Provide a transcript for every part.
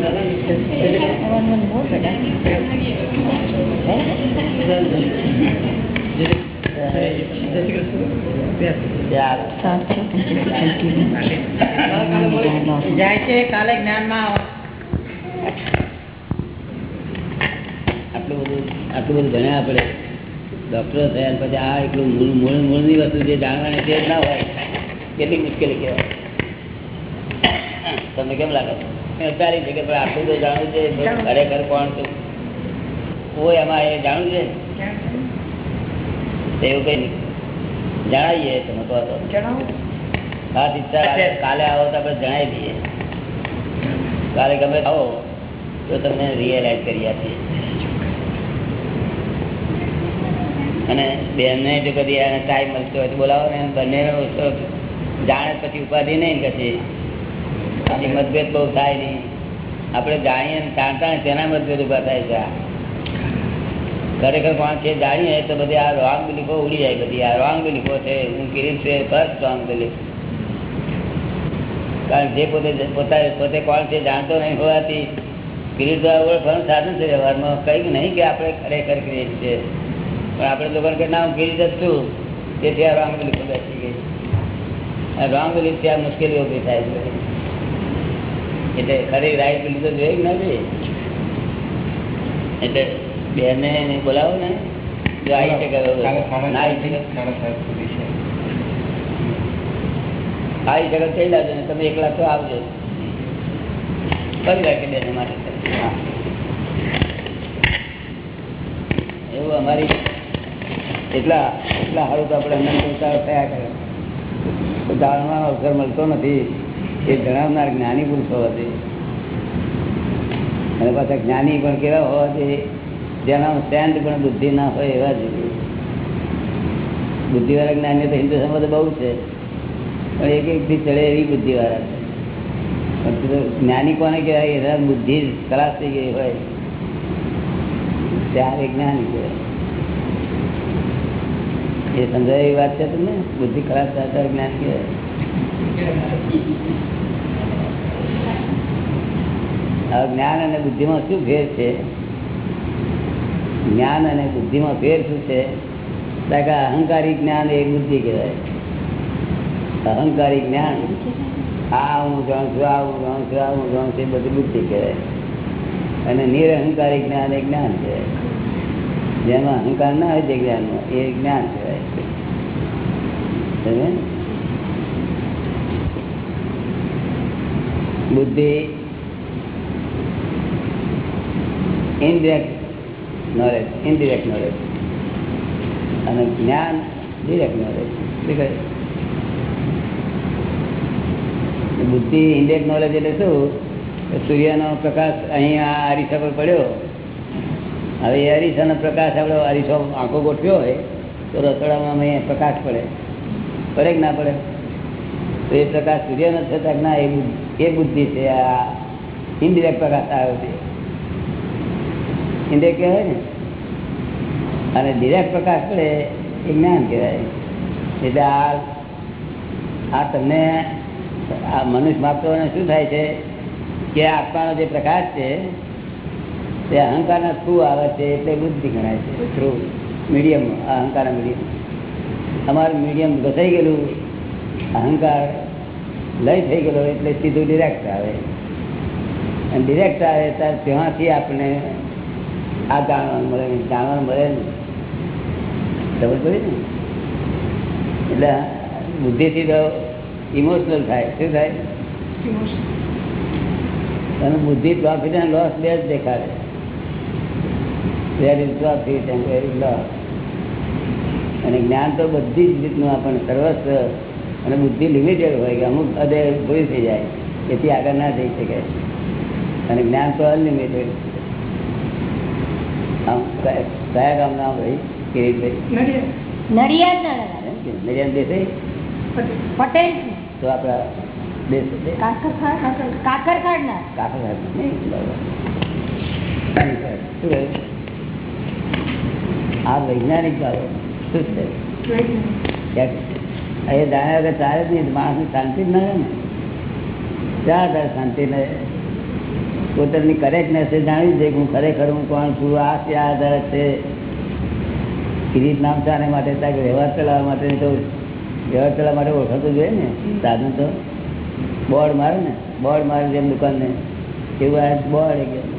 જાય આટલું બધું આટલું બધું ભણ્યા આપણે ડોક્ટરો થયા પછી આ એટલું મૂળ મૂળ મૂળની વસ્તુ જે જાણવાની તે ના હોય કેટલી મુશ્કેલી કહેવાય તમને કેમ લાગે છે વિચારી છે કે આટલું તો જાણવું છે ખરેખર કોણ છે? કોઈ એમાં એ જાણવું છે? એવું કઈ જણાવીએ તમે કહો તો. હા ઈચ્છા કાલે- આવો તો આપણે જણાવી દઈએ. કાલે ગમે આવો તો તમને રિયલાઇઝ કરી આપીએ. અને બેનને જો કદી ટાઈમ મળતો હોય તો બોલાવો ને બંને જાણે પછી ઉપાધિ નહીં પછી. મતભેદ બહુ થાય નહીં. આપણે જાણીએ જાણતા તેના મતભેદ ઊભા થાય છે ખરેખર કોણ છે? જાણીએ તો બધી આ રોંગ બિલીફો ઉડી જાય બધી. આ રોંગ બિલીફો છે. હું કિરીટ છે ફર્સ્ટ રોંગ બિલીફ કારણ જે પોતે પોતા પોતે કોણ છે જાણતો નહીં હોવાથી કિરીટ ઓળખવાનું સાધન છે વ્યવહારમાં. કંઈક નહીં કે આપણે ખરેખર કિરીટ છે. પણ આપણે લોકોને કે ના, હું કિરીટ જ છું. તેથી આ રોંગ બિલીફો બેસી ગઈ. રોંગ બિલીફથી આ મુશ્કેલીઓ ઊભી થાય છે. એટલે ખરી રાઈટ તો જોઈએ ના જોઈએ એટલે બેને બોલાવો ને. જો આવી શકે ના આવી શકે. આવી તો લાવજો ને તમે એકલા તો આવજો. કરી રાખે બેને માટે. એવું અમારી એટલા એટલા સારું તો આપણે અનંત અવતાર થયા કરે. દાળમાં અવસર મળતો નથી. એ જણાવનાર જ્ઞાની પુરુષ હોવાથી અને પાછા જ્ઞાની પણ કેવા હોવાથી જેના સ્ટેન્ડ પણ બુદ્ધિ ના હોય એવા જ બુદ્ધિવાળા જ્ઞાની તો હિન્દુ સમાજ બહુ છે. પણ એક એક થી ચડે એવી બુદ્ધિવાળા છે. જ્ઞાની કોને કહેવાય? એના બુદ્ધિ ખલાસ થઈ ગઈ હોય. ત્યારે જ્ઞાની કહેવાય. એ સમજાય એવી વાત છે તમને? બુદ્ધિ ખરાબ ત્યારે જ્ઞાન કહેવાય. હવે જ્ઞાન અને બુદ્ધિમાં શું ફેર છે? જ્ઞાન અને બુદ્ધિમાં ફેર શું છે? અહંકારી જ્ઞાન એ બુદ્ધિ કહેવાય. અહંકારી જ્ઞાન? આ હું જાણું છું આ હું જાણું છું આ હું જાણું છું, એ બધી બુદ્ધિ કહેવાય. અને નિરહંકારી જ્ઞાન એ જ્ઞાન છે જેમાં અહંકાર ના હોય તે જ્ઞાનમાં, એ જ્ઞાન કહેવાય. બુદ્ધિ ઇનડિરેક્ટ નોલેજ ઇનડિરેક્ટ નોલેજ અને જ્ઞાન ડિરેક્ટ નોલેજ બુદ્ધિ ઇન્ડિરેક્ટ નોલેજ એટલે શું? સૂર્યનો પ્રકાશ અહીં આ અરીસા પર પડ્યો. હવે એ અરીસાનો પ્રકાશ આપણો અરીસો આંખો ગોઠવ્યો હોય, તો રસોડામાં અહીંયા પ્રકાશ પડે. પડે કે ના પડે? તો એ પ્રકાશ સૂર્યનો થતા ના, એ બુદ્ધિ છે, આ ઇન્ડિરેક્ટ પ્રકાશ આવ્યો છે. ઇન્ડિરેક્ટ કહેવાય ને? અને ડિરેક્ટ પ્રકાશ પડે એ જ્ઞાન કહેવાય. એટલે આ આ તમને આ મનુષ્ય માપતોને શું થાય છે? કે આત્માનો જે પ્રકાશ છે તે અહંકારના થ્રુ આવે છે એટલે બુદ્ધિ ગણાય છે. થ્રુ મીડિયમ અહંકારના મીડિયમ અમારું મીડિયમ ઘસાઈ ગયેલું અહંકાર લય થઈ ગયેલો એટલે સીધું ડિરેક્ટ આવે. અને ડિરેક્ટ આવે ત્યારે ત્યાંથી આપણે આ જાણવાનું મળે જાણવાનું મળે ને ખબર પડી ને? એટલે બુદ્ધિથી તો ઇમોશનલ થાય. શું થાય? અને બુદ્ધિ પ્રોફિટ એન્ડ લોસ બે જ દેખાડે. Where is profit and where is loss અને જ્ઞાન તો બધી જ રીતનું આપણને સર્વસ્વ અને બુદ્ધિ લિમિટેડ હોય કે અમુક હદે ભૂલ થઈ જાય એથી આગળ ના જઈ શકે અને જ્ઞાન તો અનલિમિટેડ કયા કયા ગામના ભાઈ કિરીટભાઈ નડિયાદ ના દાદા. નડિયાદ દેસાઈ પટેલ તો આપણા દેશ કાકરખાડ કાકરખાડ ના કાકા સાહેબ નહીં બરાબર શું કહ્યું આ વૈજ્ઞાનિક બાબત શું છે ક્યાંક એ જાણ્યા વગર ચાલે જ નહીં માણસની શાંતિ જ ના રહે ને ક્યાં તારે શાંતિ ને પોતાની કરેક્ટનેસ જાણવી છે કે હું ખરેખર હું કોણ છું? આ છે, આ આધાર છે. કિરીટ નામ છે માટે ત્યાં વ્યવહાર ચલાવવા માટે તો વ્યવહાર ચલાવવા માટે ઓળખાતું જોઈએ ને. સાધન તો. બોર્ડ મારે ને? બોર્ડ મારે જેમ દુકાનને. એવું આ બોર્ડ એક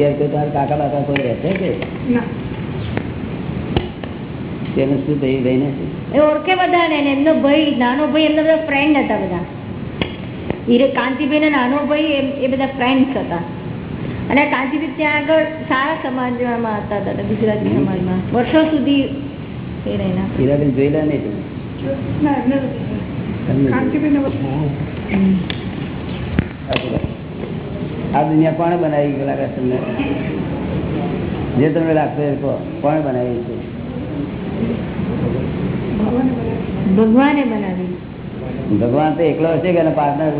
મીડિયા કોઈ કાકા બાકા કોઈ રહેશે કે? તેનું શું થયું ભાઈને એ ઓળખે બધા ને એમનો ભાઈ નાનો ભાઈ એમના બધા ફ્રેન્ડ હતા બધા. હીરે કાંતિભાઈ ના નાનો ભાઈ એ બધા ફ્રેન્ડ હતા. અને કાંતિભાઈ ત્યાં આગળ સારા સમાજમાં હતા દાદા ગુજરાતી સમાજમાં. વર્ષો સુધી એ રહેલા. હીરાબેન જોયેલા નહીં તમે? તમને આ દુનિયા કોણે બનાવી લાગે તમને? જે તમને લાગતો એ કોણે બનાવી છે? ભગવાને બનાવી. ભગવાન તો એકલો હશે કે પાર્ટનર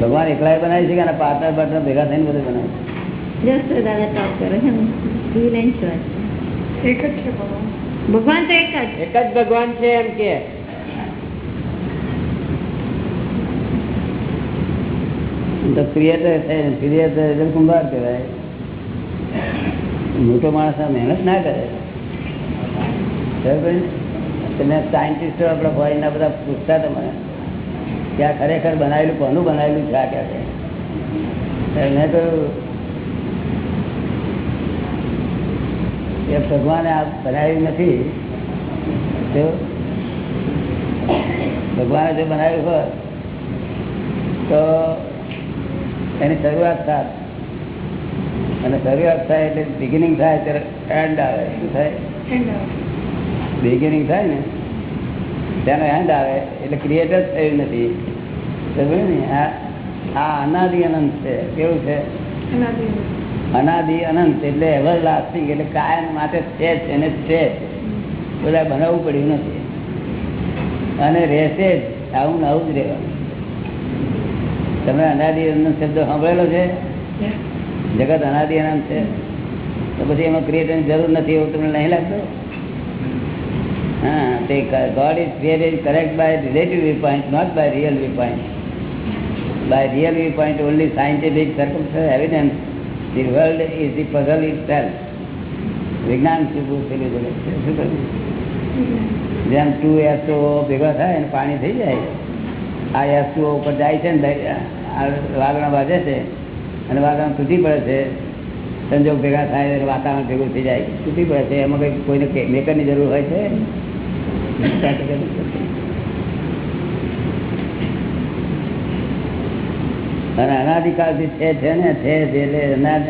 ભગવાન એકલા બનાવી છે કે પાર્ટનર પાર્ટનર ભેગા થઈને બધું બનાવે? ભગવાન. ભગવાન તો એક જ. એક જ ભગવાન છે એમ કે. તો ક્રિએટર ક્રિએટર એટલે કુંભાર કહેવાય? મોટો માણસ મહેનત ના કરે. ને? તમે સાયન્ટિસ્ટો આપણા ફોરેનના બધા પૂછતા હતા મને કે આ ખરેખર બનાવેલું, કોનું બનાવેલું છે, આ ક્યાં મેં કહ્યું એ ભગવાને આ બનાવ્યું નથી. તો ભગવાને જો બનાવ્યું હોય તો એની શરૂઆત થાય. અને શરૂઆત થાય એટલે બિગિનિંગ થાય ત્યારે એન્ડ આવે. શું થાય? બિગિનિંગ થાય ને તેનો એન્ડ આવે એટલે ક્રિએટર થયું નથી. સમજ્યું ને? આ આ અનાદિ અનંત છે. કેવું છે? અનાદિ અનંત. એટલે એવર લાસ્ટિંગ એટલે કાયમ માટે છે જ એને છે જ. બધા બનાવવું પડ્યું નથી. અને રહેશે જ. આવું નવું જ રહેવાનું. તમે અનાદિ શબ્દ સાંભળેલો છે? જગત અનાદિ અનંત છે? તો પછી એમાં ક્રિએટરની જરૂર નથી એવું તમને નહીં લાગતું? હા, તે God is created correct by relative viewpoint not by real viewpoint by real viewpoint only scientific circumstance evidence the world is the puzzle is self વિજ્ઞાન શું પૂછેલું છે જેમ ટુ એસો ભેગા થાય અને પાણી થઈ જાય. આ વસ્તુઓ ઉપર જાય છે ને વાગણા વાજે છે અને વાગણા તૂટી પડે છે. સંજોગ ભેગા થાય વાતાવરણ ભેગું થઈ જાય તૂટી પડે છે. એમાં કંઈ કોઈને મેકરની જરૂર હોય છે? અને અનાધિકાળથી છે છે ને, છે એટલે અનાદ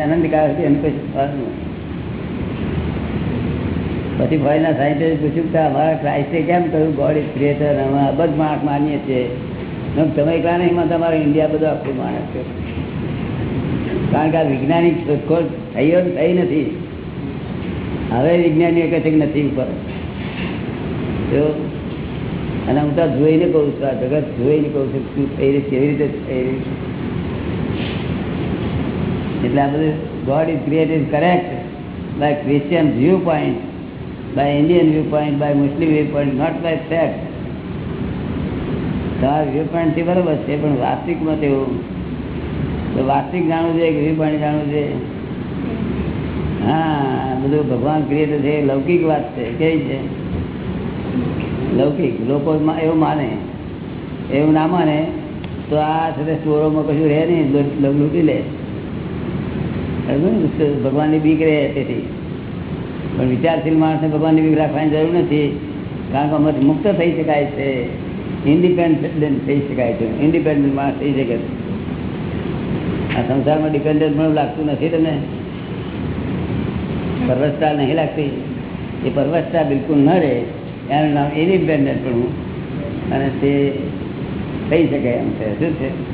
એમ કોઈ. પછી ભાઈના સાયન્ટિસ્ટ પૂછ્યું કે, અમારા ક્રાઇસ્ટે કેમ કહ્યું ગોડ ઇઝ ક્રિએટર અમે અબજ માણસ માનીએ છીએ. તમે એકલા નહીં, એમાં તમારે ઇન્ડિયા બધું આખું માણસ છે. કારણ કે આ વૈજ્ઞાનિક શોધખોળ થઈ થઈ નથી. હવે વિજ્ઞાની એક છે નથી ઉપર. જો અને હું તો જોઈને કહું છું, આ જગત જોઈને કહું છું શું થઈ રહ્યું, કેવી રીતે થઈ રહ્યું એટલે આ બધું God is create is correct by Christian viewpoint by Indian viewpoint by Muslim viewpoint not by fact તમારા થી બરોબર છે, પણ વાસ્તવિકમાં તેવું તો જાણવું છે કે વ્યૂ જાણવું છે હા, બધું ભગવાન ક્રિએટર છે, લૌકિક વાત છે, કેવી છે લૌકિક, લોકો મા- એવું માને, એવું ના માને, તો આ સાથે સ્ટોરોમાં કશું રહે નહીં લૂટી લે. ભગવાનની બીક રહે તેથી. પણ વિચારશીલ માણસને ભગવાનની બીક રાખવાની જરૂર નથી, કારણ કે મુક્ત થઈ શકાય છે. ઇન્ડિપેન્ડન્ટ થઈ શકાય છે. ઇન્ડિપેન્ડન્ટ માણસ થઈ શકે છે. આ સંસારમાં ડિપેન્ડન્ટ પણ લાગતું નથી તમને? પરવસતા નહીં લાગતી? એ પરવસતા બિલકુલ ન રહે. એનું નામ ઇન્ડિપેન્ડન્ટ પણ અને તે થઈ શકે એમ છે. શું છે?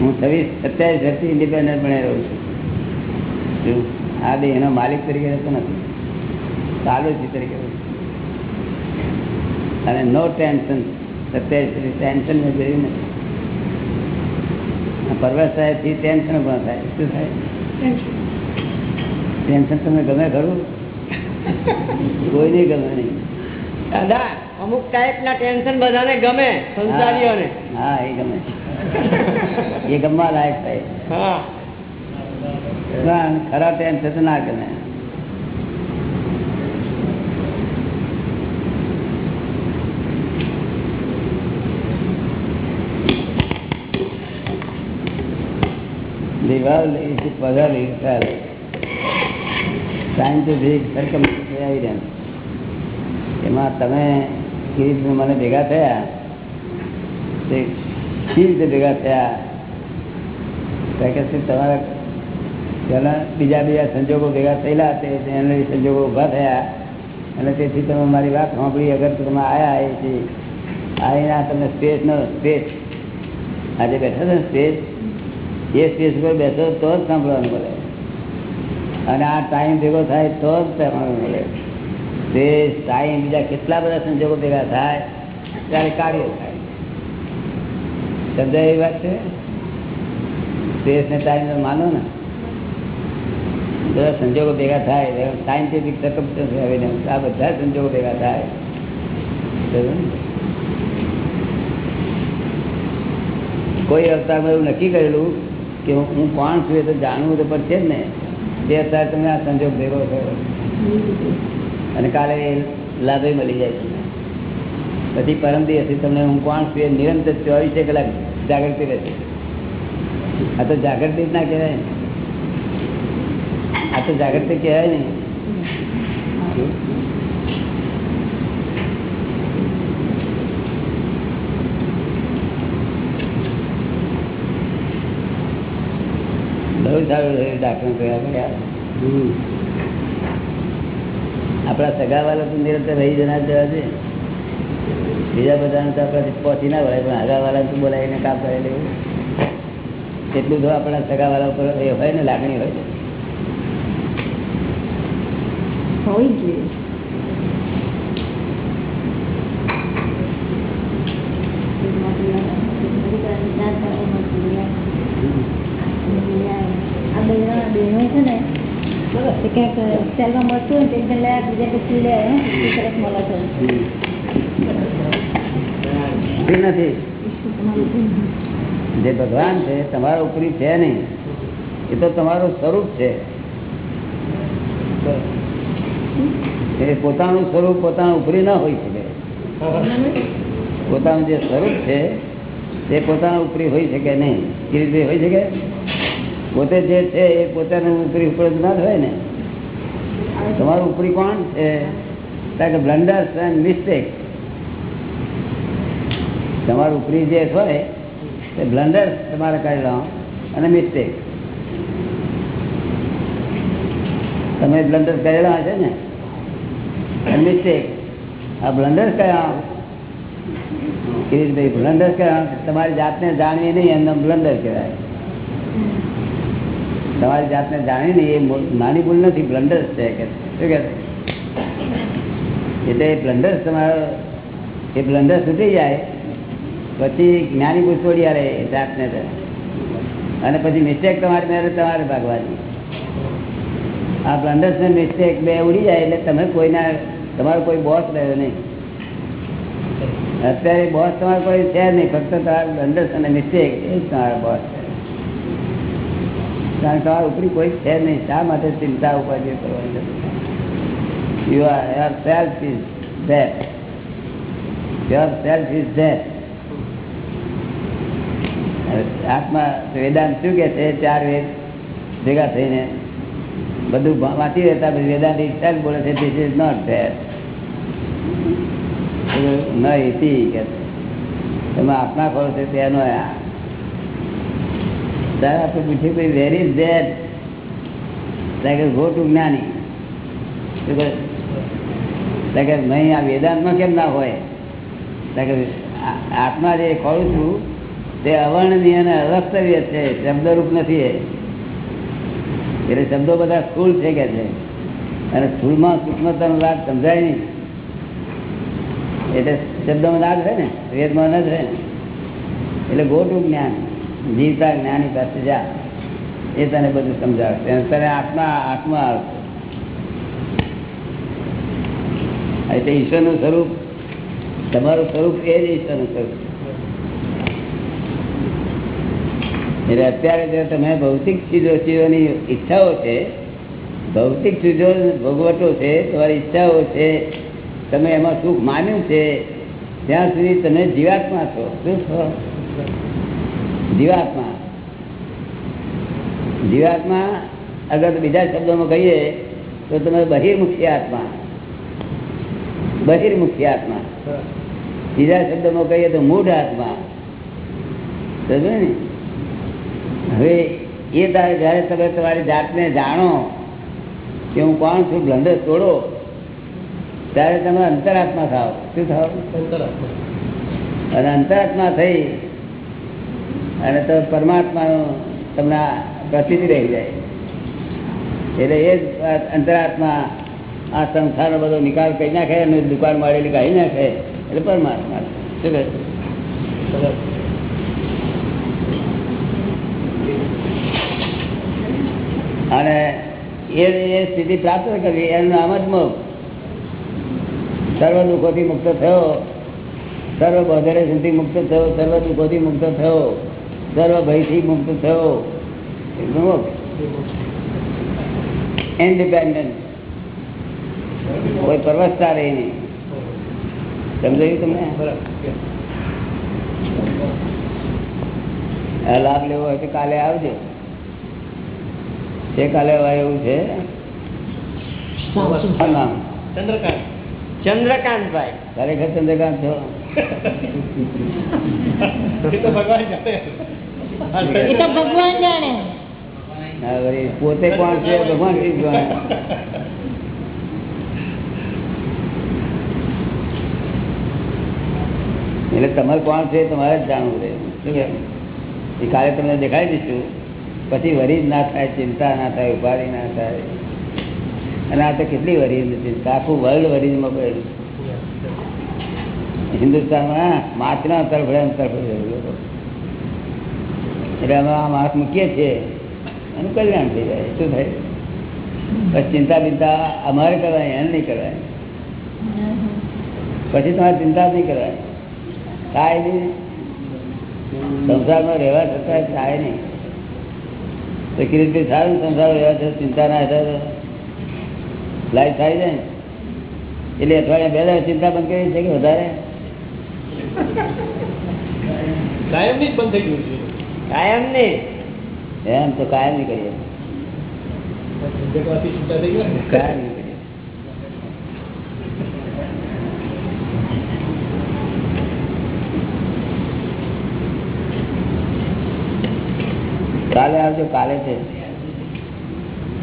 હું છવ્વીસ, સત્યાવીસ વર્ષથી ઇન્ડિપેન્ડન્ટ બને રહું છું? આ બે એનો માલિક તરીકે રહેતો નથી. સાલુજી તરીકે. અને નો ટેન્શન સત્યાવીસ ટેન્શન મેં જોયું નથી પરવેશ થાયથી ટેન્શન પણ થાય. શું થાય? ટેન્શન. ટેન્શન તમને ગમે ખરું? કોઈ નહીં ગમે નહીં. દાદા અમુક ટાઈપ ના ટેન્શન બધાને ગમે સંસારીઓને. હા એ ગમે. એ ગમવા લાયક થાય. ખરા ટેન્શન તો ના ગમે. The world is a puzzle itself. Scientific circumstances. evidence. એમાં તમે કેવી રીતે મને ભેગા થયા? તે કેવી રીતે ભેગા થયા? કારણ કે શું તમારા પહેલા બીજા બીજા સંજોગો ભેગા થયેલા તે એના લીધે સંજોગો ઊભા થયા. અને તેથી તમે મારી વાત સાંભળી. અગર તો તમે આયા અહીંથી આવીને આ તમને સ્પેસ નો સ્પેસ આજે બેઠા છો ને સ્પેસ એ સ્પેસ ઉપર બેસો તો જ સાંભળવાનું મળે. અને આ ટાઈમ ભેગો થાય તો જ સાંભળવાનું મળે. સ્પેસ ટાઈમ બીજા કેટલા બધા સંજોગો ભેગા થાય, ત્યારે કાર્યો થાય. સમજાય એવી વાત છે? સ્પેસ ને ટાઈમ માનો ને. બધા સંજોગો ભેગા થાય સાયન્ટિફિક સર્કમસ્ટન્સ એવિડન્સ આ બધા સંજોગો ભેગા થાય. બરાબર ને? કોઈ અવતારમાં એવું નક્કી કરેલું કે હું કોણ છું એ તો જાણવું તો પડશે જ ને. તે અત્યારે તમે આ સંજોગ ભેગો થયો. અને કાલે લાભે મળી જાય તમને પછી પરમ દિવસે તમને હું કોણ છું એ નિરંતર ચોવીસે કલાક જાગૃતિ રહેશે. આ તો જાગૃતિ જ ના કહેવાય આ તો જાગૃતિ કહેવાય ને. કર્યા. આપણા સગાવાલા તો નિરંતર રહી જના જવા છે. બીજા બધાને તો આપણે પહોંચી ના વળે પણ હગાવાલા તો બોલાવીને કામ કરે લેવું એટલું તો આપણા સગા વાળા ઉપર એ હોય ને લાગણી હોય છે જ જોઈએ આ બહેનો બહેનો છે ને એ ક્યાંક સેલમાં મળતું હોય ને તે બીજા પછી લે સરસ મળે છે નથી જે ભગવાન છે તમારા ઉપરી છે નહીં. એ તો તમારું સ્વરૂપ છે. એ પોતાનું સ્વરૂપ પોતાનું ઉપરી ના હોઈ શકે. પોતાનું જે સ્વરૂપ છે તે પોતાના ઉપરી હોઈ શકે નહીં. કેવી રીતે હોઈ શકે? પોતે જે છે એ પોતાનું ઉપરી ઉપર ના થાય હોય ને? તમારું ઉપરી કોણ છે? કે બ્લન્ડર્સ એન્ડ મિસ્ટેક તમારું ઉપરી જે હોય, તે બ્લન્ડર્સ તમારે કરેલા અને મિસ્ટેક તમે બ્લન્ડર કરેલા હશે ને? મિસ્ટેક આ બ્લન્ડર કયા? રીતે બ્લન્ડર કયા? તમારી જાતને જાણવી નહીં, એમને બ્લન્ડર કહેવાય. તમારી જાતને જાણી નહીં, એ નાની ભૂલ નથી બ્લન્ડર્સ છે કે એટલે બ્લન્ડર તમારો, એ બ્લન્ડર છૂટી જાય, પછી જ્ઞાની પૂછોડી આવે એ જાતને તો. અને પછી મિસ્ટેક તમારી મેરે તમારે ભાગવાની. આ બ્લન્ડર્સ ને મિસ્ટેક બે ઉડી જાય એટલે તમે કોઈના, તમારો કોઈ બોસ રહ્યો નહીં. અત્યારે બોસ તમારો કોઈ છે નહીં, ફક્ત તમારા બ્લન્ડર્સ અને મિસ્ટેક એ જ તમારો બોસ કારણ કે તમારા ઉપરી કોઈ છે નહીં. શા માટે ચિંતા ઉપાધિ કરવાની જરૂર are, is that your self is that આત્મા વેદાંત શું કે છે? ચાર વેદ ભેગા થઈને બધું વાંચી રહેતા વેદાંત સેલ્ફ બોલે છે ધીસ ઇઝ નોટ ધેટ ન ઇતિ કે. તમે આપના કરો છે તેનો ત્યારે આપણે પૂછ્યું ભાઈ વેર ઇઝ લાગે ગો ટુ જ્ઞાની. લાગે નહીં, આ વેદાંતમાં કેમ ના હોય? કે આત્મા જે કહું છું, તે અવર્ણનીય અને અવસ્તવ્ય છે, શબ્દરૂપ નથી એટલે શબ્દો બધા સ્થૂળ છે કે છે. અને સ્થૂળમાં સૂક્ષ્મતાનો લાભ સમજાય નહીં. એટલે શબ્દોમાં લાભ છે ને? વેદમાં ન રહે એટલે ગોટું જ્ઞાન, જીવતા જ્ઞાની પાસે જા. એ તને બધું સમજાવશે તને આત્મા આત્મા આવશે એટલે ઈશ્વરનું સ્વરૂપ, તમારું સ્વરૂપ એ જ ઈશ્વરનું સ્વરૂપ. એટલે અત્યારે જો તમે ભૌતિક ચીજો, ચીજોની ઈચ્છાઓ છે, ભૌતિક ચીજો ભોગવટો છે, તમારી ઈચ્છાઓ છે, તમે એમાં સુખ માન્યું છે, ત્યાં સુધી તમે જીવાત્મા છો. શું છો? જીવાત્મા. જીવાત્મા, અગર બીજા શબ્દોમાં કહીએ, તો તમે બહિર્મુખી આત્મા. બહિર્મુખી આત્મા. બીજા શબ્દોમાં કહીએ તો મૂઢ આત્મા. સમજે ને? હવે એ તારે જયારે તમે તમારી જાતને જાણો કે હું કોણ છું બ્લન્ડર તોડો ત્યારે તમે અંતરાત્મા થાવ શું થાવ અને અંતરાત્મા થઈ અને તો પરમાત્માનું તમને પ્રસિદ્ધિ રહી જાય. એટલે એ જ અંતરાત્મા આ સંસારનો બધો નિકાલ કરી નાખે અને દુકાન માળેલી કાઢી નાખે. એટલે પરમાત્મા શું કહે? અને એ એ સ્થિતિ પ્રાપ્ત કરવી એનું નામ જ મોક્ષ. સર્વ દુઃખોથી મુક્ત થયો. સર્વ બોધરેશનથી મુક્ત થયો. સર્વ દુઃખોથી મુક્ત થયો. સર્વ ભયથી મુક્ત થયો. ઇન્ડિપેન્ડન્ટ કોઈ પરવસતા રહી નહીં. સમજાયું તમને? લાભ લેવો હોય તો કાલે આવજો. છે કાલે એવું છે. શું ચંદ્રકાંતભાઈ. ખરેખર ચંદ્રકાંત છો? ભગવાન જાણે. પોતે કોણ છે? ભગવાન શ્રી જાણે. એટલે તમારે કોણ છે તમારે જ જાણવું રહે. શું એ કાલે તમને દેખાડી દઈશું. પછી વરી જ ના થાય ચિંતા ના થાય ઉપાધિ ના થાય. અને આ તો કેટલી વરી ચિંતા? આખું વર્લ્ડ વરીજમાં પડેલું. હિન્દુસ્તાનમાં માછના તરફ તરફ એટલે અમે આ માસ મૂકીએ છીએ. એનું કલ્યાણ થઈ જાય શું થાય? પછી ચિંતા બિંતા અમારે કરવાની એને નહીં કરવાની પછી તમારે ચિંતા નહીં કરવાની થાય નહીં. સંસારમાં રહેવા છતાં થાય નહીં. તો કિરીટભાઈ સારું સંસાર રહેવા છતાં ચિંતા ના થાય લાઈફ થાય જાય. ને એટલે અઠવાડિયા બે દાડા ચિંતા બંધ કરી છે કે વધારે? કાયમની જ બંધ થઈ ગયું છે. કાયમ નહીં. એમ તો કાયમ નહીં કરીએ. કાયમ નહીં કરીએ કાલે આવજો કાલે છે.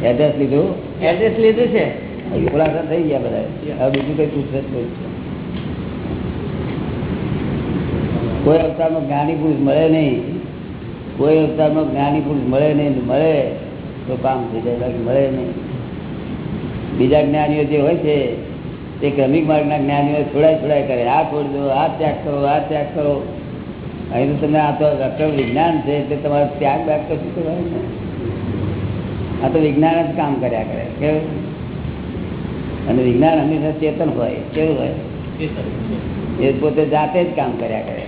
એડ્રેસ લીધું? એડ્રેસ લીધું છે. ખુલાસા થઈ ગયા બધા. હવે બીજું કઈ પૂછે કોઈ અવતારમાં જ્ઞાની પુરુષ મળે નહીં. કોઈ અવતારમાં જ્ઞાની પુરુષ મળે નહીં મળે તો કામ થઈ જાય બાકી મળે નહીં. બીજા જ્ઞાનીઓ જે હોય છે તે ક્રમિક માર્ગના જ્ઞાનીઓ છોડાય છોડાય કરે. આ છોડી દો આ ત્યાગ કરો આ ત્યાગ કરો. અહીં તો તમે આ તો અક્રમ વિજ્ઞાન છે એટલે તમારે ત્યાગ બાગ કશું કરવાનું આ તો વિજ્ઞાન જ કામ કર્યા કરે કેવું? અને વિજ્ઞાન હંમેશા ચેતન હોય કેવું હોય? એ પોતે જાતે જ કામ કર્યા કરે.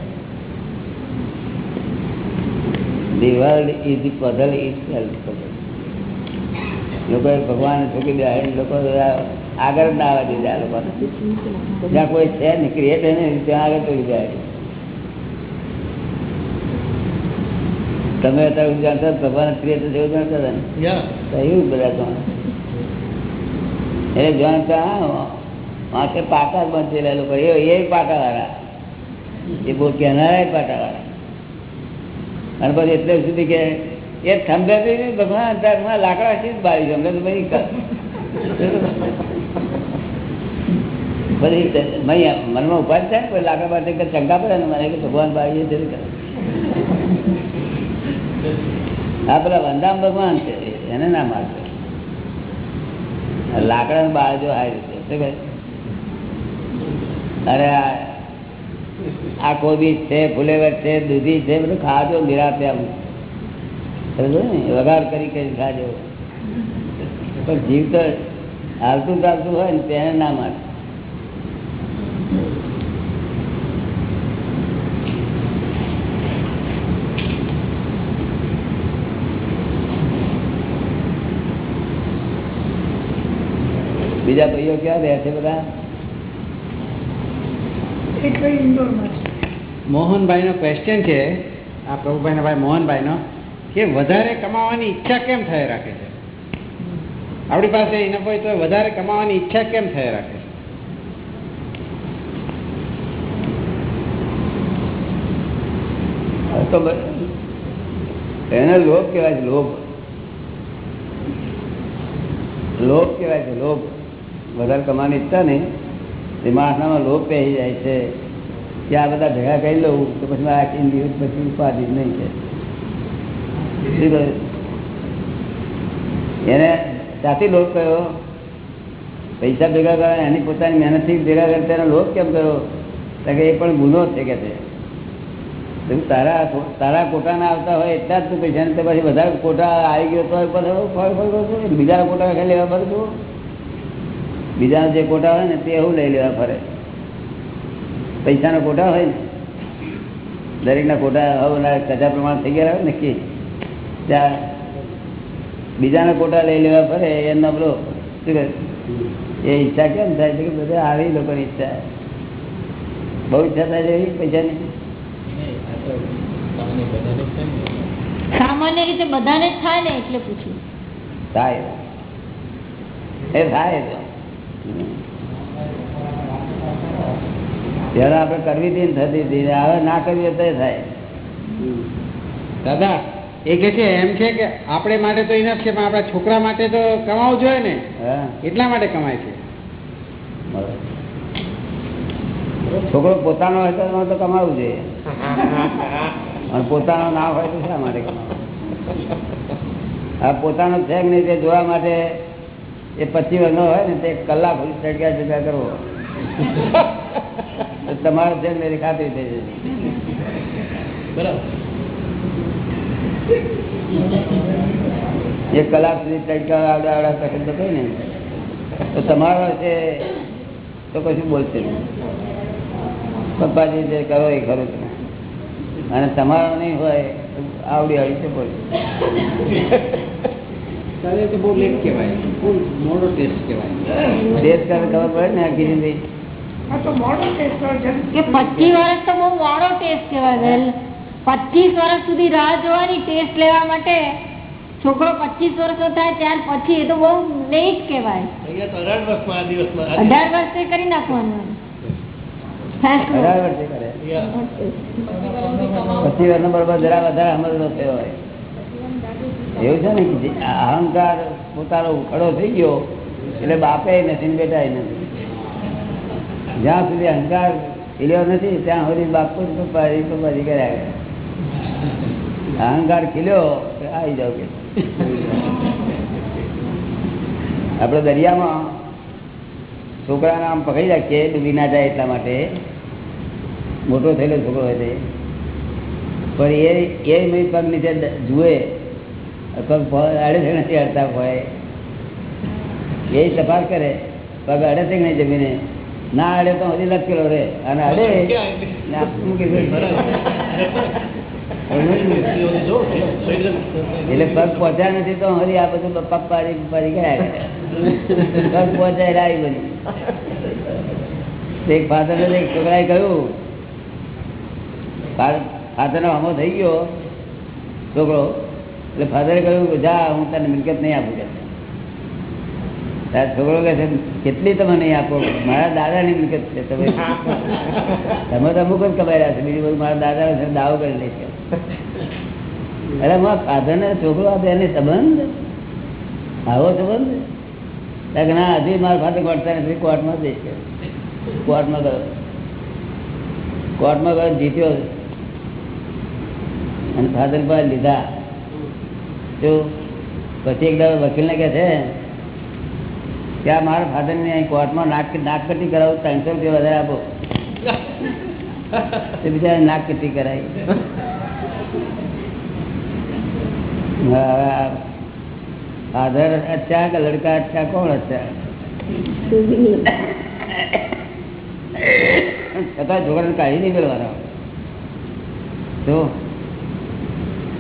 The world is puzzle is self લોકોએ ભગવાન છોકી દે લોકો આગળ જ ના આવવા દીધા લોકોને જ્યાં કોઈ છે ને ક્રિએટ ને ત્યાં આગળ તો જાય. તમે અત્યારે જાણતા ભગવાન ક્રિએટ તો એવું જાણતા હતા એવું બધા તમે એટલે જાણતા હા, પાકા જ બંધેલા લોકો. એ પાકા વાળા એ બહુ કહેનારા પાકા વાળા અને પછી એટલે સુધી કે એ થંભે નહીં ભગવાન અંતરમાં લાકડા થી જ બાળી ગમે તો પછી મય મનમાં ઉપાય થાય ને લાકડા પાસે ચંગા પડે ને મને કે ભગવાન બાળીએ છે હા પેલા વંદામ ભગવાન છે. એને ના મારશે લાકડા ને બાળજો હારી રીતે અરે આ- કોબી છે, ફુલેવર છે, દૂધી છે, બધું ખાજો નિરાતે આમ. વગાડ કરી કરી ખાજો. પણ જીવ તો હાલતું ચાલતું હોય ને, તેને ના મારે બીજા ભાઈઓ ક્યાં રહે છે બધા? મોહનભાઈ નો ક્વેશ્ચન છે. આ પ્રભુભાઈ ભાઈ મોહનભાઈ નો કે વધારે કમાવાની ઈચ્છા કેમ થઈ રાખે છે? આપણી પાસે એના હોય તો વધારે કમાવાની ઈચ્છા કેમ થઈ રાખે છે? તો એને લોભ કહેવાય છે લોભ. લોભ કહેવાય છે લોભ. વધારે કમાવાની ઈચ્છા નહીં. તે માણસામાં લોભ પહેરી જાય છે. કે આ બધા ભેગા કરી લઉં તો પછી મારે આખી પછી ઉપાધિ નહીં છે. એને ત્યાંથી લોભ કર્યો પૈસા ભેગા કર્યા એની પોતાની મહેનતથી ભેગા કરતા એનો લોભ કેમ કર્યો કારણ કે એ પણ ગુનો છે કે છે. તારા તારા કોટાના આવતા હોય એટલા જ તું પૈસા પછી વધારે કોટા આવી ગયો તો બીજા કોટા લેવા પડતું બીજા જે કોટા હોય ને તે એવું લઈ લેવા ફરે. પૈસાના કોટા હોય ને દરેકના કોટા હવે કચા પ્રમાણ થઈ ગયા હોય ને કે ત્યાં બીજાના કોટા લઈ લેવા ફરે એમનો પેલો એ ઈચ્છા કેમ થાય? છે કે બધા આવી લોકોની ઈચ્છા. બહુ ઈચ્છા થાય છે એવી પૈસાની? સામાન્ય રીતે બધાને જ થાય ને એટલે પૂછ્યું. થાય. એ થાય તો ત્યારે આપણે કરવી હતી ને થતી હતી. હવે ના કરવી તો થાય. દાદા એ કે છે એમ છે કે આપણે માટે તો ઇનફ છે પણ આપણા છોકરા માટે તો કમાવું જોઈએ ને. એટલા માટે કમાય છે. છોકરો પોતાનો હોય તો તો કમાવું જોઈએ. અને પોતાનો ના હોય તો શા માટે કમાવું? આ પોતાનો છે કે નહીં તે જોવા માટે એ પચીસ વર્ષનો હોય ને તે કલાક ચડક્યા ચડક્યા કરવો. તમારો છે મેરી ખાતરી થઈ જશે. બરાબર એક કલાક સુધી ચડકા આવડા આવડા કશું તો કઈ ને તો તમારો છે તો કશું બોલશે નહીં. પપ્પાજી જે કરો એ ખરું છે અને તમારો નહીં હોય આવડી આવડી છે બોલશે દાદા તો બહુ લેટ કહેવાય. બહુ મોડો ટેસ્ટ કહેવાય. દેશ કરે ખબર પડે ને આખી જિંદગી પચીસ વર્ષ તો બહુ મોડો ટેસ્ટ કહેવાય. પચીસ વર્ષ સુધી રાહ જોવાની ટેસ્ટ લેવા માટે છોકરો પચીસ વર્ષનો થાય ત્યાર પછી એ તો બહુ લેટ કહેવાય. અહીંયા અઢાર વર્ષે કરી નાખવાનું. અઢાર વર્ષે કરે. પચીસ વર્ષનો બરોબર જરા વધારે અમલનો થયો હોય. એવું છે ને અહંકાર પોતાનો ઉખડો થઈ ગયો, એટલે બાપે નથી બેટા નથી. જ્યાં સુધી અહંકાર ખીલ્યો નથી, ત્યાં સુધી બાપુ પપ્પાજી કર્યા કરે. અહંકાર ખીલ્યો આવી જાવ કે. આપણે દરિયામાં છોકરાને આમ પકડી રાખીએ, ડૂબી ના જાય એટલા માટે. મોટો થયેલો છોકરો હોય તે. પણ એ એ મેં પગ નીચે જુએ પગ અડે છે નથી અડતા હોય એ તપાસ કરે. પગ અડે છે નહીં જમીને? ના અડે તો હજી લટકેલો રે અને અડે એટલે પગ પહોંચ્યા નથી તો હરી આ બધું પગ પાડી પાડી ગયા. પગ પહોંચાય લાવી બની. એક ફાધર એક છોકરાએ કહ્યું ફાધર હમો થઈ ગયો. છોકરો એટલે ફાધરે કહ્યું જા હું તને મિલકત નહીં આપું કે તારા છોકરો કહે છે કેટલી તમે નહીં આપો? મારા દાદાની મિલકત છે તમે તમે તો અમુક જ કમાઈ રહ્યા છે. બીજું બધું મારા દાદા છે દાવો કરી લે છે. અરે મારા ફાધરને છોકરો આપે એને સંબંધ? આવો સંબંધ? ના હજી મારા ફાધર કોર્ટતા નથી કોર્ટમાં જ છે કોર્ટમાં ગયો. કોર્ટમાં ગયો જીત્યો. અને ફાધર પાસે લીધા. પછી એક વકીલ વકીલને કહે છે, કે આ મારા ફાધરને અહીં કોર્ટમાં નાક નાકકટી કરાવું, ત્રણસો રૂપિયા વધારે આપો. તે બિચારા કરાવી. ફાધર અચ્છા કે લડકા અચ્છા? કોણ અચ્છા? છતાં છોકરાને કાઢી નહીં મેળવાના જો.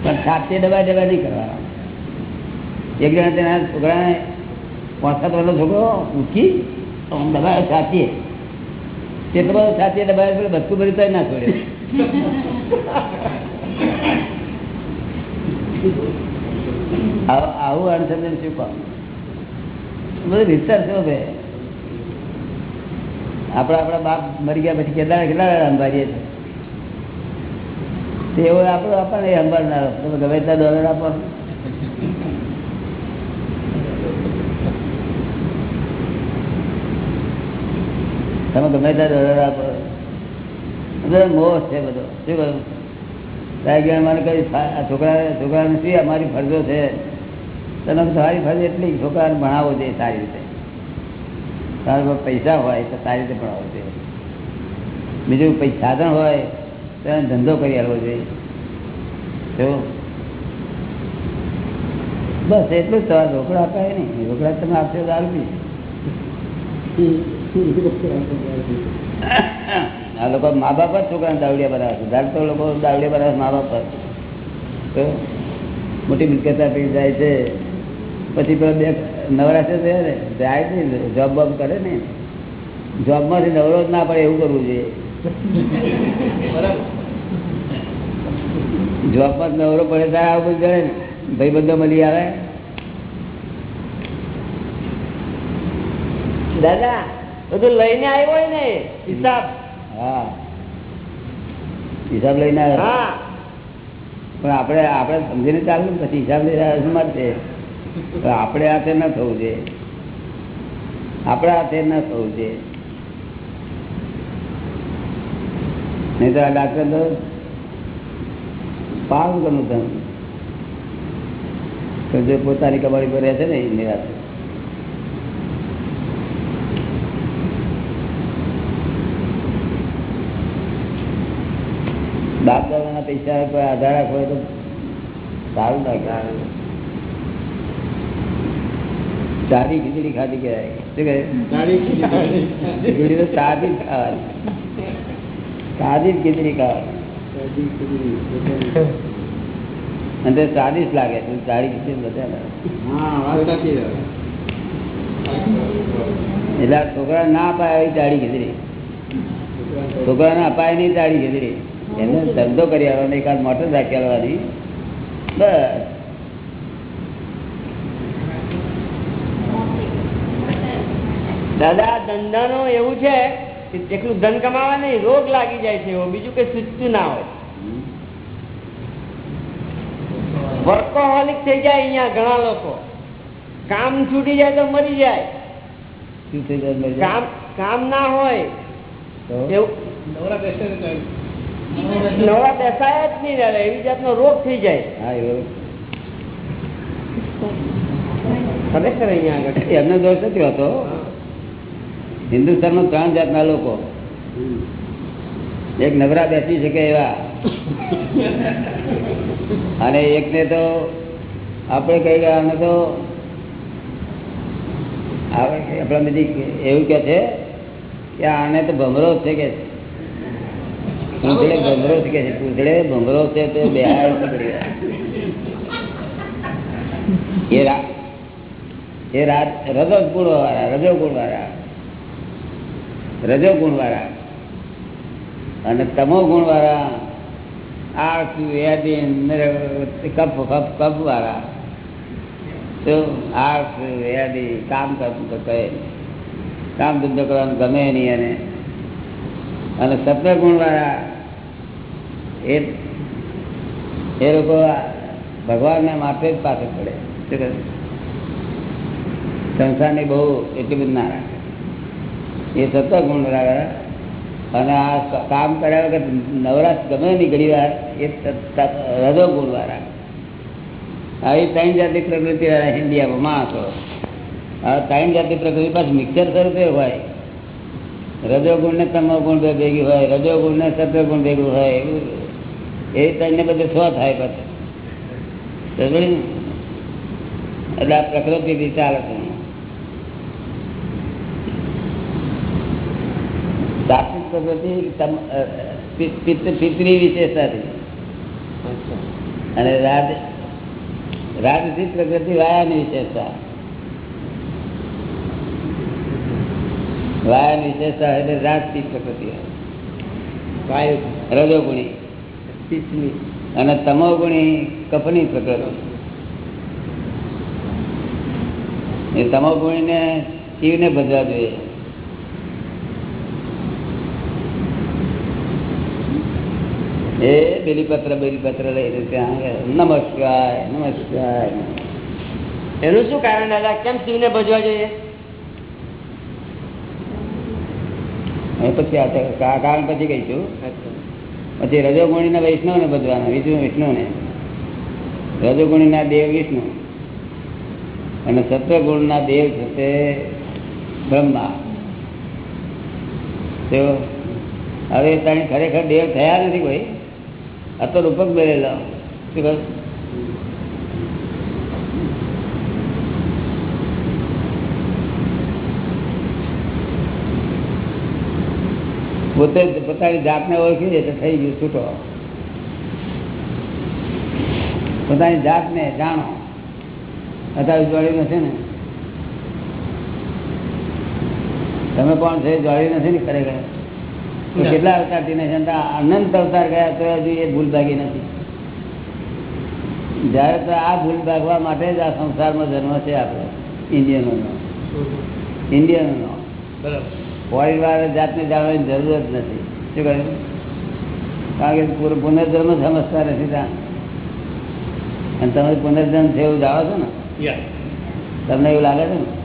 પણ સાથે દબાઈ દબાઈ નહીં કરવાના. એક જણા તેના છોકરાને પાંચ સાત વર્ષનો છોકરો ઉઠી દબાયો છાતીએ તેટલો બધો છાતીએ દબાયો પેલો બધું ભરી તો ના છોડે. આવું અનુસંધાન શું કહું બધું વિસ્તાર છે ભાઈ આપડા આપડા બાપ મરી ગયા પછી કેટલા કેટલા અંબારીએ છે એવો આપણો આપણને અંબારનાર ગમે ત્યાં ડોલર આપો તમે ગમે ત્યાં ડોલર આપો બધો. મોહ છે બધો. શું કહ્યું સાહેબ મને આ છોકરા, છોકરાને શું અમારી ફરજો છે? તમે તમારી ફરજ એટલી, છોકરાને ભણાવવો જોઈએ સારી રીતે. તારા પાસે હોય તો સારી રીતે ભણાવવો જોઈએ બીજું પૈસા સાધન હોય, તો એને ધંધો કરી આવવો જોઈએ જો બસ, એટલું જ તમારા રોકડા અપાય નહીં. રોકડા તમે આપશો તો આપી. આ લોકો મા બાપ જ છોકરાને દાવડિયા બનાવે છે. ધાર તો લોકો દાવડિયા બનાવે મા બાપ જ મોટી મિલકત આપી જાય છે. પછી પેલા બે નવરાશે છે ને જાય છે જોબ બોબ કરે ને. જોબમાંથી નવરો જ ના પડે એવું કરવું જોઈએ. બરાબર. જોબમાં નવરો પડે ત્યારે આવું બધું કરે ને. ભાઈ બંધો મળી આવે. દાદા બધું લઈને આવ્યો હોય ને હિસાબ. હા. હિસાબ લઈને આવ્યો. પણ આપણે આપણે સમજીને ચાલુ પછી હિસાબ લઈને છે આપણે હાથે ન થવું છે. આપણા હાથે ન થવું જોઈએ નહીં તો આ ડાક્ટર તો પાવ કરું તમે જે પોતાની કબાડી પર રહે છે ને એ નિરાશ. બાપ દાદાના પૈસા કોઈ આધાર રાખવો હોય તો સારું લાગે. સાદી ખીચડી ખાધી કહેવાય. સાદી ખાવાની. સાદી ખીચડી ખાવાની. અને સ્વાદિષ્ટ લાગે તું સારી ખીચડી બધા છે. એટલે છોકરા ના અપાય એવી જાડી ખીચડી. છોકરાને અપાય નહીં જાડી ખીચડી. એને ધંધો કરી આવવાનો એકાદ મોટર રાખી આવવાની બસ. દાદા ધંધાનો એવું છે કે જેટલું ધન કમાવા નહીં રોગ લાગી જાય છે એવો. બીજું કઈ સૂચતું ના હોય. વર્કોહોલિક થઈ જાય અહીંયા ઘણા લોકો. કામ છૂટી જાય તો મરી જાય. શું થઈ જાય કામ કામ ના હોય. એવું. નવા બેસાય જ નહીં રહે એવી જાતનો રોગ થઈ જાય. હા એવો ખરેખર અહીંયા આગળ એમનો દોષ નથી હોતો. હિન્દુસ્તાનમાં ત્રણ જાતના લોકો. એક નવરા બેસી શકે એવા. અને એકને તો આપણે કહી ગયા આને તો આપણે બધી એવું કે છે કે આને તો ભમરો છે કે પૂંછડે ભંગરો કે છે પૂંછડે ભંગરો છે તે બે એ રાત રજો ગુણ વાળા રજો ગુણ વાળા રજો ગુણ વાળા અને તમો ગુણ વાળા આળસુ યાદી કપ કપ કપ વાળા શું આળસુ, યાદી, કામ કરતું તો કહે કામ ધંધો કરવાનું ગમે નહીં અને અને સત્વ ગુણ વાળા એ એ લોકો ભગવાનના માથે જ પાછળ પડે. સંસારની બહુ એટલી બધી ના રાખે. એ સત્વ ગુણ રાખે. અને આ કામ કર્યા વગર નવરાશ ગમે નહીં ઘડી વાર એ ત- ત- રજો ગુણ વાળા આવી ત્રણ જાતની પ્રકૃતિ વાળા ઇન્ડિયામાં માણસો. આ ત્રણ જાતિ પ્રકૃતિ પાછું મિક્સર સ્વરૂપે હોય. રજો ગુણ ને તમો ગુણ ભેગી હોય રજો ગુણ ને સત્વ ગુણ ભેગું હોય, એવું એ તમને બધે છ થાય પછી એટલે આ પ્રકૃતિ ચાલે છે. સાત્વિક પ્રકૃતિ પિતરી વિશેષતા છે અને રાજ રાજસિક પ્રકૃતિ વાયાની વિશેષતા. વાયાની વિશેષતા એટલે રાજસિક પ્રકૃતિ. રજોગુણી. અને તમોગુણી કપની પ્રકૃતિ. એ શિવ શિવને ભજવા જોઈએ. એ બેલીપત્ર બેલીપત્ર લઈને ત્યાં નમસ્કાર નમસ્કાર. એનું શું કારણ દાદા? કેમ શિવને ભજવા જોઈએ? પછી કારણ પછી કહીશું. પછી રજોગુણીના વૈષ્ણવને બધવાના, વિષ્ણુ, વિષ્ણુને. રજોગુણીના દેવ, વિષ્ણુ. અને સત્વગુણના દેવ છે બ્રહ્મા. તેઓ હવે તાણી ખરેખર દેવ થયા નથી કોઈ? આ તો રૂપક બનેલો. શું કહું? પોતે પોતાની જાતને ઓળખી દે તો થઈ ગયું છૂટો. પોતાની જાતને જાણો. અત્યારે જોડી નથી ને. તમે કોણ છે જોડી નથી ને ખરેખર? કેટલા અવતારથી નથી અનંત અવતાર ગયા તો હજુ એ ભૂલ ભાગી નથી. જયારે તો આ ભૂલ ભાગવા માટે જ આ સંસારમાં જન્મ છે આપડે ઇન્ડિયનોનો. ઇન્ડિયનોનો. બરાબર. પરિવાર જાતને જાણવાની જરૂર જ નથી. શું કહ્યું? કારણ કે પૂરો પુનર્જન્મ સમજતા નથી ત્યાં અને તમે પુનર્જન્મ છે એવું જાણો છો ને? તમને એવું લાગે છે ને?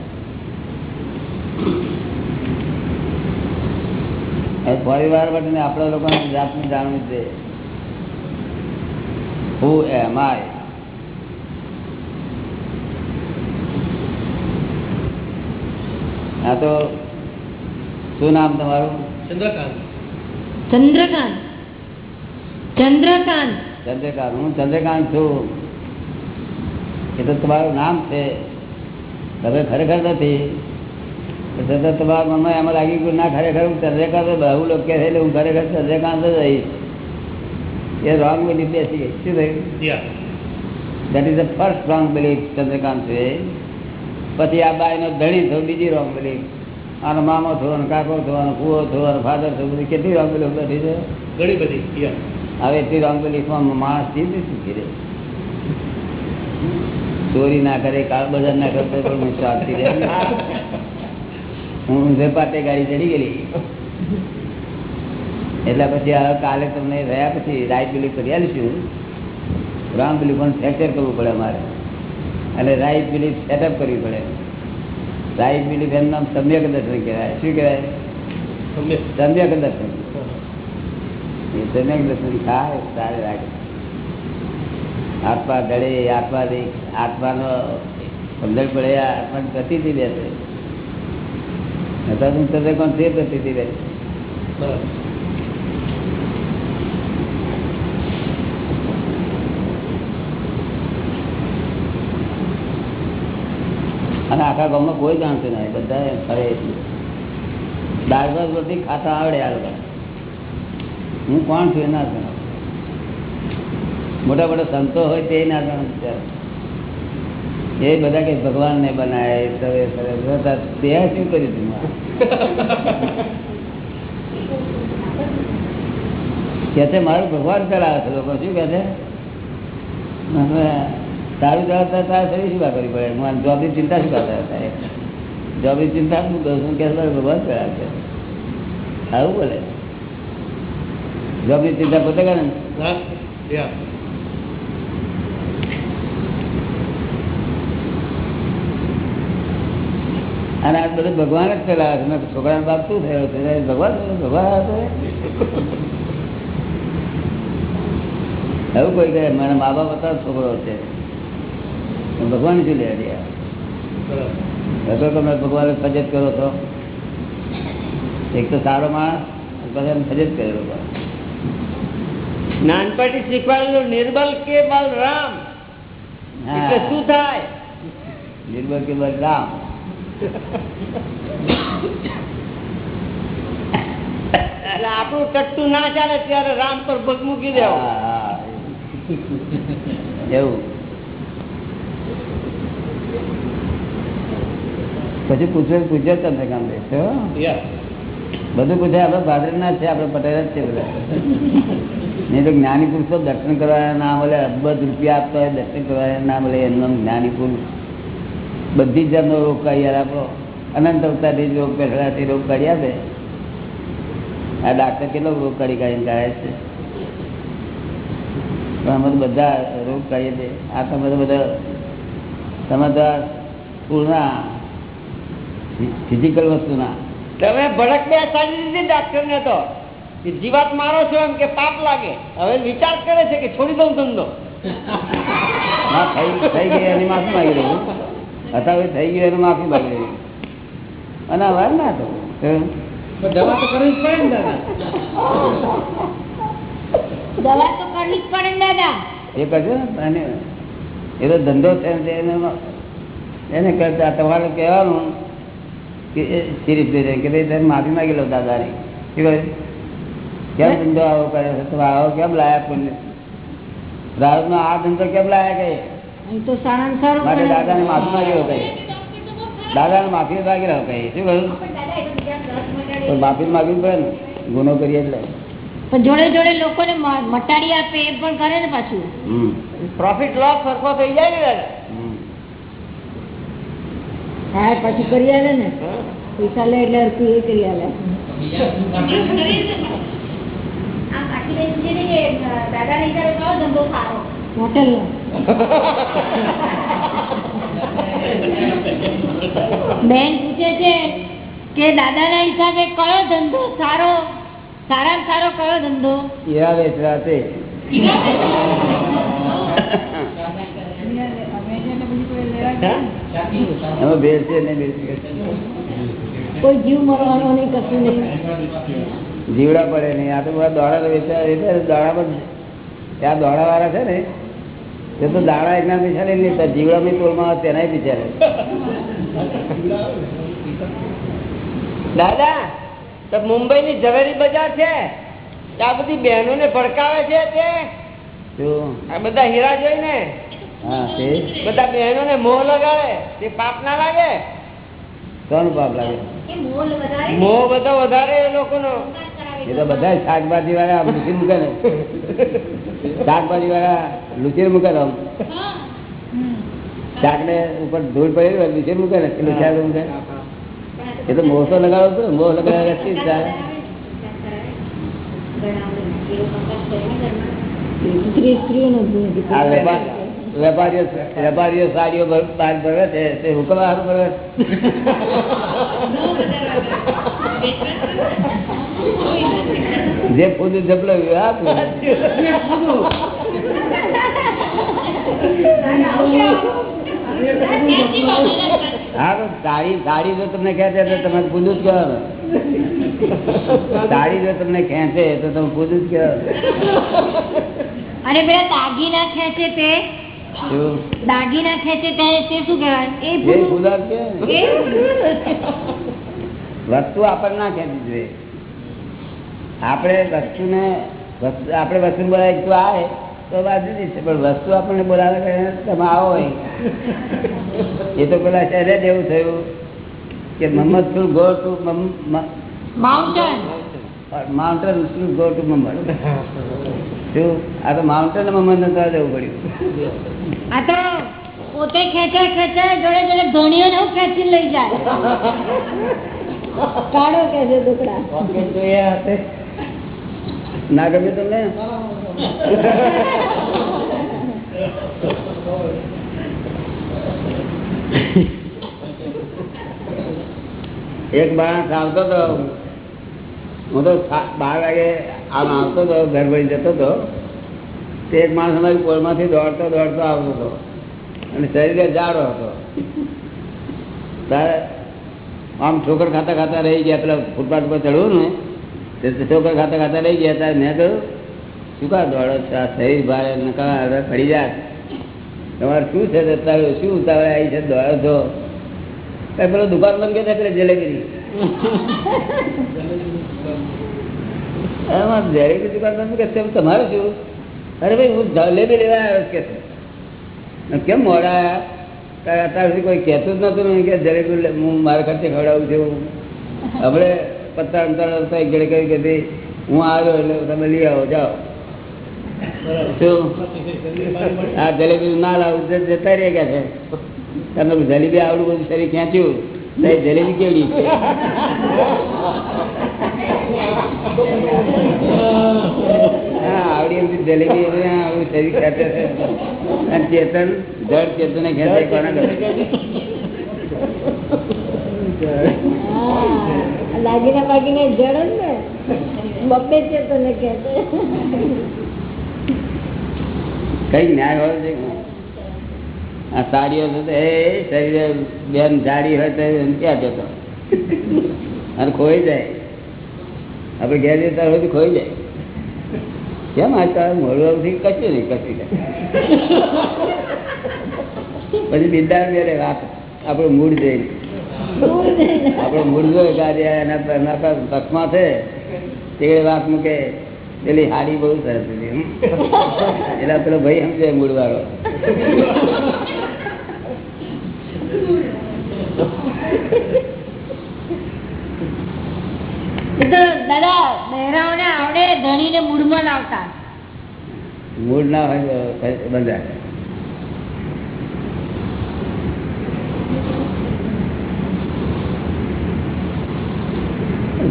હવે પરિવાર માટે આપણા લોકોને જાતને જાણવું છે. હું એમ આય હા તો શું નામ તમારું? ચંદ્રકાંત. ચંદ્રકાંત. ચંદ્રકાંત. ચંદ્રકાંત હું ચંદ્રકાંત છું. એ તો તમારું નામ છે. તમે ખરેખર નથી. તો છતાં તમારા મનમાં એમાં લાગી ગયું ના ખરેખર હું ચંદ્રકાંત બહુ લોકો કહે છે એટલે હું ખરેખર ચંદ્રકાંત જ રહીશ. એ રોંગ બિલીફ બેસી ગઈ શું થયું? That is the first wrong belief Chandrakant છે પછી આ બાયનો ધણી થયો બીજી રોંગ બિલીફ આનો મામો થયો કાકો થયો કુવો થયો ફાધર થયો બધી કેટલી બિલીફ બેઠી છે? ઘણી બધી હવે એટલી રોંગ માણસ જીતી શીખી રહે ચોરી ના કરે કાળ બજાર ના કરતો પણ હું શાંતિ રહે. હું ઊંધે પાટે ગાડી ચડી ગયેલી. એટલે પછી કાલે તમને રહ્યા પછી રાઈટ બિલીફ કરી આવીશું રોંગ બિલીફ પણ ફ્રેક્ચર કરવું પડે અમારે. અને રાઈટ બિલીફ સેટઅપ કરવી પડે. રાઈટ બિલીફ એનું નામ સમ્યક દર્શન કહેવાય. શું કહેવાય? સમ્યક. દર્શન. એ સમ્યક દર્શન થાય સારી રાખે આત્મા ગળે આત્મા આત્માનો સમજણ પડે આત્માની પ્રતિથી બેસે. હું તમને કોણ તે પ્રતિથી બેસે? અને આખા ગામમાં કોઈ જાણતું નહીં. બધા ફરે દાળ ભાત બધી ખાતા આવડે આ હું કોણ છું એ ના મોટા મોટા સંતો હોય તે ના જાણું એ બધા કે ભગવાન ને બનાવે તવે બધા તે શું કર્યું તું કે મારું ભગવાન ચલાવે છે, લોકો શું કે છે? તારું જવાબદાર તારે શરીર શું કરવી પડે? હું જોબની ચિંતા શું કરતા? હતા જોબની ચિંતા શું કરું? છું કે ભગવાન છે. આવું બોલે. જોબની ચિંતા પોતે કરે ને? અને આ બધું ભગવાન જ ચલાવે છે. મેં બાપ શું થયો? છે ભગવાન ભગવાન એવું કોઈ કહે. મારા મા બાપ હતા છોકરો છે. ભગવાન શું લે બરાબર તો તમે ભગવાન ફજત કરો છો એક તો સારો માણસ પછી એમ ફજત કરેલો નાનપણથી શીખવાડેલું નિર્બલ કે બલરામ હા. એટલે શું થાય? નિર્બળ કે બળ રામ. એટલે આપણું ટટ્ટું ના ચાલે ત્યારે રામ પર પગ મૂકી દેવો. હા, હા. એવું. પછી પૂછો પૂછ્યો તમને કામ દેશો બધું પૂછે આપડે ભાદરના ના છે આપડે પટેલ જ છે બધા. નહીં તો જ્ઞાની પુરુષો દર્શન કરવા ના મળે અબધ રૂપિયા આપતા હોય દર્શન કરવા ના મળે એમનો જ્ઞાની પુરુષ. બધી જાતનો રોગ કાઢી આપો. અનંત અવતારથી રોગ પેસડાથી રોગ કાઢી આપે. આ ડાક્ટર કેટલો રોગ કાઢી કાઢીને કાઢે છે? પણ અમે તો બધા રોગ કાઢીએ છીએ આ તમે તો બધા તમે તો આ સ્થૂળના વસ્તુ ના તમે ભડક બે સારી દીધી ડાક્ટર ને તો. જીવાત મારો છો એમ કે પાપ લાગે. હવે વિચાર કરે છે કે છોડી દઉં ધંધો. થઈ થઈ ગઈ એની માફી માંગી રહ્યું અત્યારે થઈ ગયું એની માફી માગી રહ્યું અને હવે ના તો. દવા તો કરવી જ પડે ને દાદા. દવા તો કરવી જ પડે ને દાદા. એ કરજો ને અને એ તો ધંધો છે એને એને કરતા તમારે કહેવાનું. કે એ સિરીપ દે કે ભાઈ માફી માંગી લો દાદાની. કેમ ધંધો આવો કરે છે? તમે આવો કેમ લાયા પુણ્ય દારૂનો આ ધંધો કેમ લાયા કઈ માટે. દાદાને માફી માંગી લો કઈ દાદાને માફી માગી લો કઈ શું કહ્યું? માફી માગવી પડે ને. ગુનો કરીએ એટલે. પણ જોડે જોડે લોકોને મટાડી આપે એ પણ કરે ને પાછું. પ્રોફિટ લોસ સરખો થઈ જાય ને દાદા. હા, પછી કરી આવે ને. પૈસા લે એટલે અર્થું એ કરી આવે હોટેલ બેન પૂછે છે કે દાદાના હિસાબે કયો ધંધો સારો, સારામાં સારો કયો ધંધો? હીરા વેચવા તે. એમાં ભેળ છે ને કોઈ જીવ મરવાનો નહીં કશું નહીં. જીવડા પડે નહીં. આ તો બધા દોડા વેચવા એટલે દોડામાં ત્યાં દોડા વાળા છે ને એ તો દાડા એકના પીછા લઈ લેતા જીવડા મેં તોલમાં તેના પીછા દાદા તો મુંબઈ ની ઝવેરી બજાર છે? આ બધી બહેનો ને ભડકાવે છે તે? આ બધા હીરા જોઈને? હા તે બધા બહેનો ને મોહ લગાડે તે પાપ ના લાગે? કોનું પાપ લાગે? મોહ બધો વધારે એ લોકોનો. એ તો બધા શાકભાજી વાળા લુચી મૂકે ને. શાકભાજી વાળા લુચી મૂકે ને આમ. શાક ને ઉપર ધૂળ પડી હોય લુચી મૂકે ને શાક મૂકે. એ તો મોહ તો લગાડવો પડે મોહ લગાડવા જ વેપારીઓ વેપારીઓ સાડીઓ બહાર ભરે છે, તે હુકમ સારું ભરે જે ઝપલાવ્યું આપું. હા સાડી જો તમને ખેંચે તો તમે પૂજું જ કહેવાનું સાડી જો તમને ખેંચે તો તમે પૂજું જ કહેવાનું અને પેલા દાગીના ખેંચે તે? તે શું કહેવાય? એ કે વસ્તુ આપણને ના ખેંચવી જોઈએ. આપણે વસ્તુને વસ્તુ આપણે વસ્તુ બોલાય તું આવે તો બાજુ છે. પણ વસ્તુ આપણને બોલાવે તમે આવો એ તો પેલા શહેરે જ એવું થયું કે મમ્મદ શું ગો ટુ માઉન્ટેન માઉન્ટેન શું ગો ટુ મમ્મદ શું આ તો માઉન્ટેન મમ્મદ ને જવું પડ્યું. આ તો પોતે ખેંચાય ખેંચાય જોડે જોડે ધણીઓ ને ખેંચી લઈ જાય. કાઢો કે છે ટુકડા ના ગમ્યું તમને? એક માણસ આવતો હતો હું તો બાર વાગે આમ આવતો હતો ઘર ભરી જતો હતો તે એક માણસ અમારી પોલમાંથી દોડતો દોડતો આવતો હતો. અને શરીરે જાડો હતો. તારે આમ ઠોકર ખાતા ખાતા રહી ગયા, પેલા ફૂટપાથ પર ચડવું ને, તે ઠોકર ખાતા ખાતા રહી ગયા, ત્યારે મેં કહ્યું શું કા દોડો છો? શરીર ભારે નકા પડી જાય તમારે શું છે અત્યારે શું ઉતાવળે આવી છે? દોડો છો. પેલો દુકાન બંધ કે પેલા જલેબીની જલેબી દુકાન કે તમારે શું અરે ભાઈ, હું જલેબી લેવા આવ્યો કે. કેમ મોડા? અત્યાર સુધી કોઈ કહેતું જ નતું કે જલેબી હું મારા ખર્ચે ખવડાવું છું. આપણે પત્તા અંતર જણે કહ્યું કે હું આવ્યો એટલે તમે લઈ આવો, જાઓ. આ જલેબી ના લાવું જતા રહ્યા ગયા છે. તમે જલેબી આવડું બધું શરીર ખેંચ્યું જલેબી કેવડી છે? શરીર ખેંચે છે. અને ચેતન જળ ચેતન ખેંચે કરે? લાગીને બાગીને જળ જ ને. બબ્બે ચેતન તને કે કઈ ન્યાય હોય છે આ સાડીઓ તો એ શરીરે બેન જાડી હોય તો એમ ક્યાં જતો? અને ખોઈ જાય. આપણે ઘેર જતા હોય તો ખોઈ જાય. કેમ આચાર? મોડવાથી કશું નહીં, કશું પછી બિંદાર મેરે વાત આપણું મૂળ જઈને આપણો મૂળ જો ગાડ્યા એના એના પક્ષમાં છે. તે વાત મૂકે, પેલી હાડી બહુ સરસ. એટલે પેલો ભાઈ સમજે મૂળ વાળો એ તો ના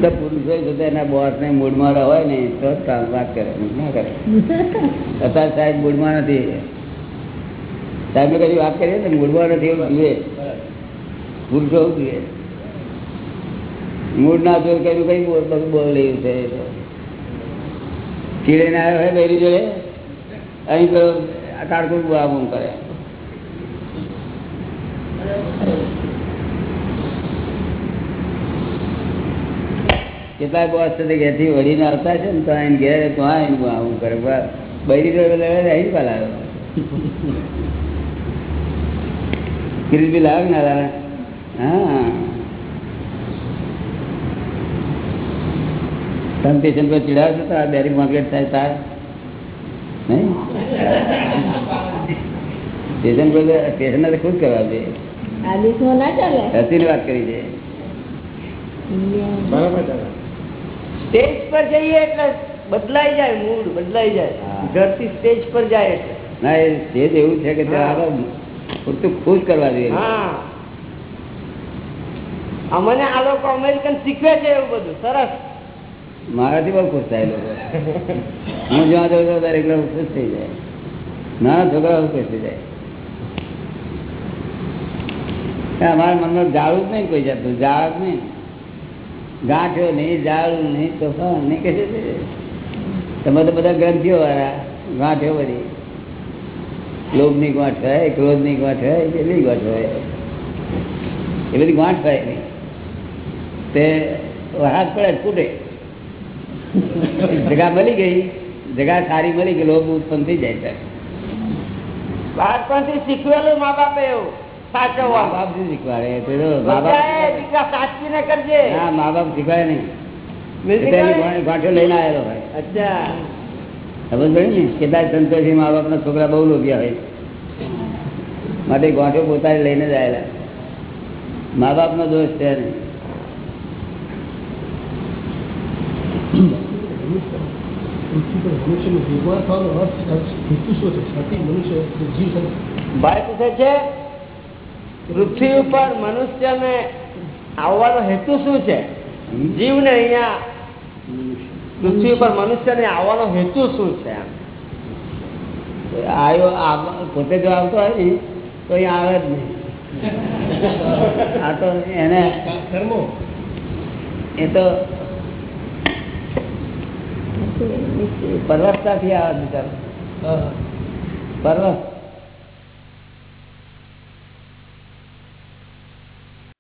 તો પુરુષો છે એના બોસ ને મૂળમાં હોય ને તો વાત કરે ના કરે. અત્યારે સાહેબ મૂડમાં નથી. સાહેબ કદી વાત કરીએ ને, મૂળમાં નથી એવું જોઈએ. પુરુષો જોઈએ. મૂળ ના જોઈ કર્યું, કઈ બધું બોલ રહ્યું છે. ચીડે ના આવ્યો હોય બેરી જોડે? અહીં તો કાળકું આવું કરે. કેટલાય બોસ છે ઘેરથી વળીને આવતા છે ને, તો અહીં ઘેર તો અહીં આવું કરે. બૈરી જોડે લડે અહીં પાલ આવ્યો કિરીટ બી લાવ ના હા. તમે સ્ટેશન પર ચીડાવ છો તો આ બેરી માર્કેટ થાય તાર. નહીં? સ્ટેશન પર સ્ટેશન તો ખુદ કરવા દે. હસીને વાત કરી છે સ્ટેજ પર જઈએ એટલે બદલાઈ જાય મૂડ બદલાઈ જાય. ઘરથી સ્ટેજ પર જાય એટલે. ના એ સ્ટેજ એવું છે કે પૂરતું ખુશ કરવા જોઈએ હા. અમને આ લોકો અમેરિકન શીખવે છે એવું બધું સરસ. મારાથી બહુ ખુશ થાય લોકો. હું જ્યાં જાઉં છું દરેક લોકો ખુશ થઈ જાય. નાના છોકરાઓ ખુશ થઈ જાય. અમારા મનમાં જાળું જ નહીં કોઈ જાતનું, જાળ જ નહીં. ગાંઠ્યો નહીં, જાળું નહીં, તોફાન નહીં કહે નહીં. તમે તો બધા ગ્રંથિઓ વાળા ગાંઠ્યો બધી. લોભની ગાંઠ હોય, ક્રોધની ગાંઠ હોય કેટલી ગાંઠ હોય. એ બધી ગાંઠ થાય નહીં. તે હાથ પડે ફૂટે. જગા મળી ગઈ જગા સારી મળી ગઈ લોભ ઉત્પન્ન થઈ જાય છે. બાળપણથી શીખવેલું મા બાપે એવું મા બાપ શીખવાડે? મા બાપ સાચવીને કરજે. ના મા બાપ શીખવાડે નહીં. મિલતી એટલે એની કરે? ગોળી- ગાંઠો લઈને આવેલો હોય. અચ્છા. ખબર પડી ને? કેટલાય સંતોષી મા બાપના છોકરા બહુ લોભ્યા હોય. માટે ગાંઠો પોતાને લઈને જ આવેલા. મા બાપનો દોષ છે નહીં પૃથ્વી પર મનુષ્યનું ભેગવા થવાનો અર્થ હેતુ શું છે સાથી મનુષ્ય જે જીવ છે ભાઈ પૂછે છે પૃથ્વી ઉપર મનુષ્યને આવવાનો હેતુ શું છે? જીવને અહીંયા પૃથ્વી ઉપર મનુષ્યને આવવાનો હેતુ શું છે? આવ્યો પોતે જો આવતો હોય ને તો અહીંયા આવે જ નહીં. આ તો એને એ તો પરવસતાથી આવે બિચારો પરવસ